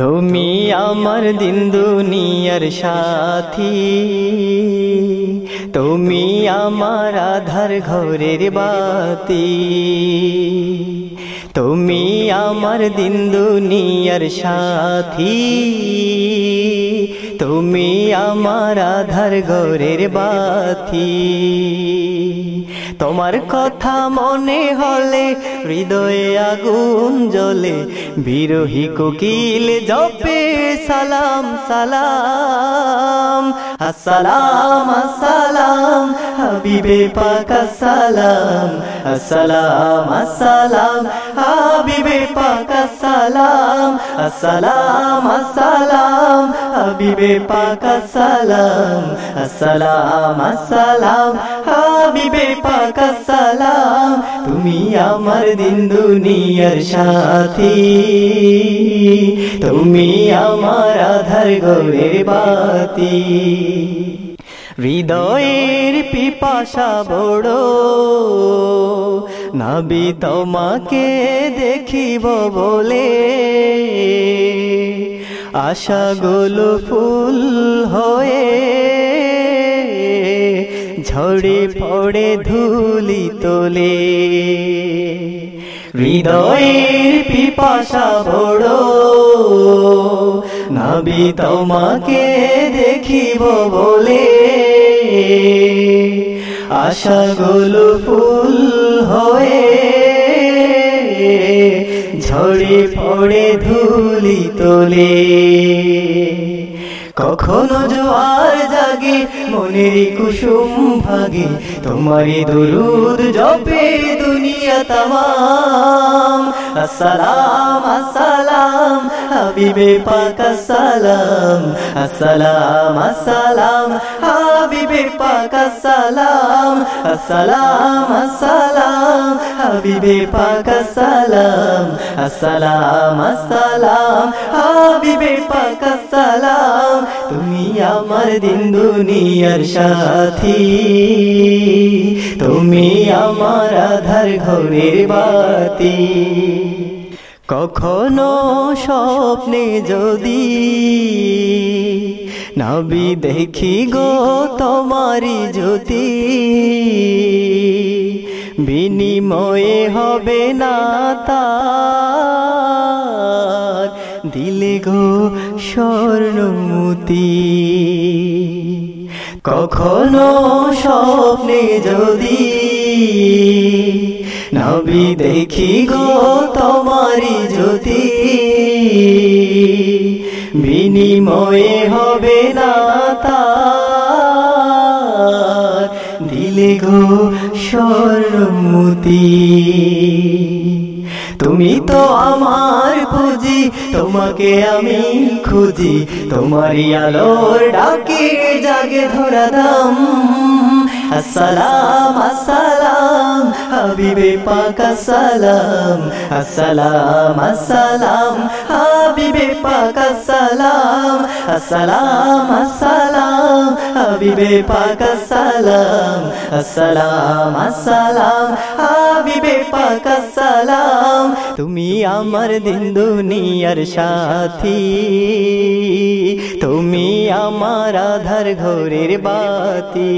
তুমি আমার দিন দুনিয়ার সাথী। তুমি আমার আধার ঘরের বাতি। তুমি আমার দিন দুনিয়ার সাথী। তুমি আমার আধার ঘরের বাতি। তোমার কথা মনে হলে, হৃদয়ে আগুন জ্বলে, বিরোহী কোকিল জপে, সালাম সালাম, আসসালাম আসসালাম, হাবিবে পাক সালাম, আসসালাম আসসালাম পাক সালাম আসসালাম আসসালাম, হাবিবে পাক সালাম আসসালাম আসসালাম, হাবিবে পাক সালাম তুমি আমার দিন দুনিয়ার সাথী, তুমি আমার আধার গৌরের বাতি। হৃদয়ের পিপাসা বড় নাবি তোমাকে দেখিব বলে। আশাগুলো ফুল হয়ে ঝড়ে পড়ে ধুলি তোলে। হৃদয়ের পিপাসা বড়। নাবি তোমাকে দেখিব বলে। আশাগুলো ফুল পড়ে ধুলি তোলে। কখনো জোয়ার জাগে মনের কুসুম ভাগে। তোমারই দরুদ জপে দুনিয়া তামাম। আসসালাম আসসালাম, হাবিবে পাক আসসালাম আসসালাম আসসালাম, হাবিবে পাক আসসালাম আসসালাম আসসালাম, হাবিবে পাক আসসালাম আসসালাম আসসালাম, হাবিবে পাক আসসালাম, তুমি আমার দিন দুনিয়ার সাথী, তুমি আমার আধার ঘরের বাতি। কখনো স্বপ্নে যদি নবী দেখি গো তোমারি জ্যোতি, বিনিময়ে হবে না তার। দিলে গো স্বর্ণমতি কখনো স্বপ্নে যদি নবী দেখি গো তোমারি জ্যোতি। বিনিময়ে হবে না দিলে গো স্বর্ণমতি তুমি তো আমার পুঁজি, তোমাকে আমি খুঁজি। তোমারই আলোর ডাকে জাগে ধরা দাম আসসালাম আসসালাম হাবিবে পাক আসসালাম আসসালাম আসসালাম হাবিবে পাক আসসালাম আসসালাম আসসালাম হাবিবে পাক আসসালাম আসসালাম আসসালাম হাবিবে পাক আসসালাম তুমি আমার দিন দুনিয়ার সাথী। তুমি আমার আধার ঘরের বাতি।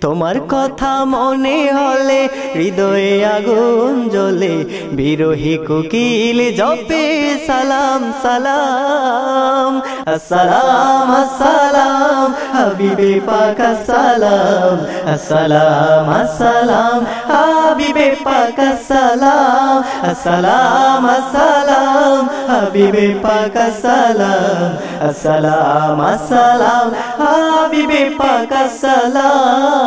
তোমার কথা মনে হলে হৃদয়ে আগুন জ্বলে, বিরোহী কুকিল জপে সালাম সালাম আসসালাম আসসালাম হাবিবে পাক আসসালাম আসসালাম আসসালাম হাবিবে পাক আসসালাম আসসালাম আসসালাম হাবিবে পাক আসসালাম আসসালাম আসসালাম হাবিবে পাক আসসালাম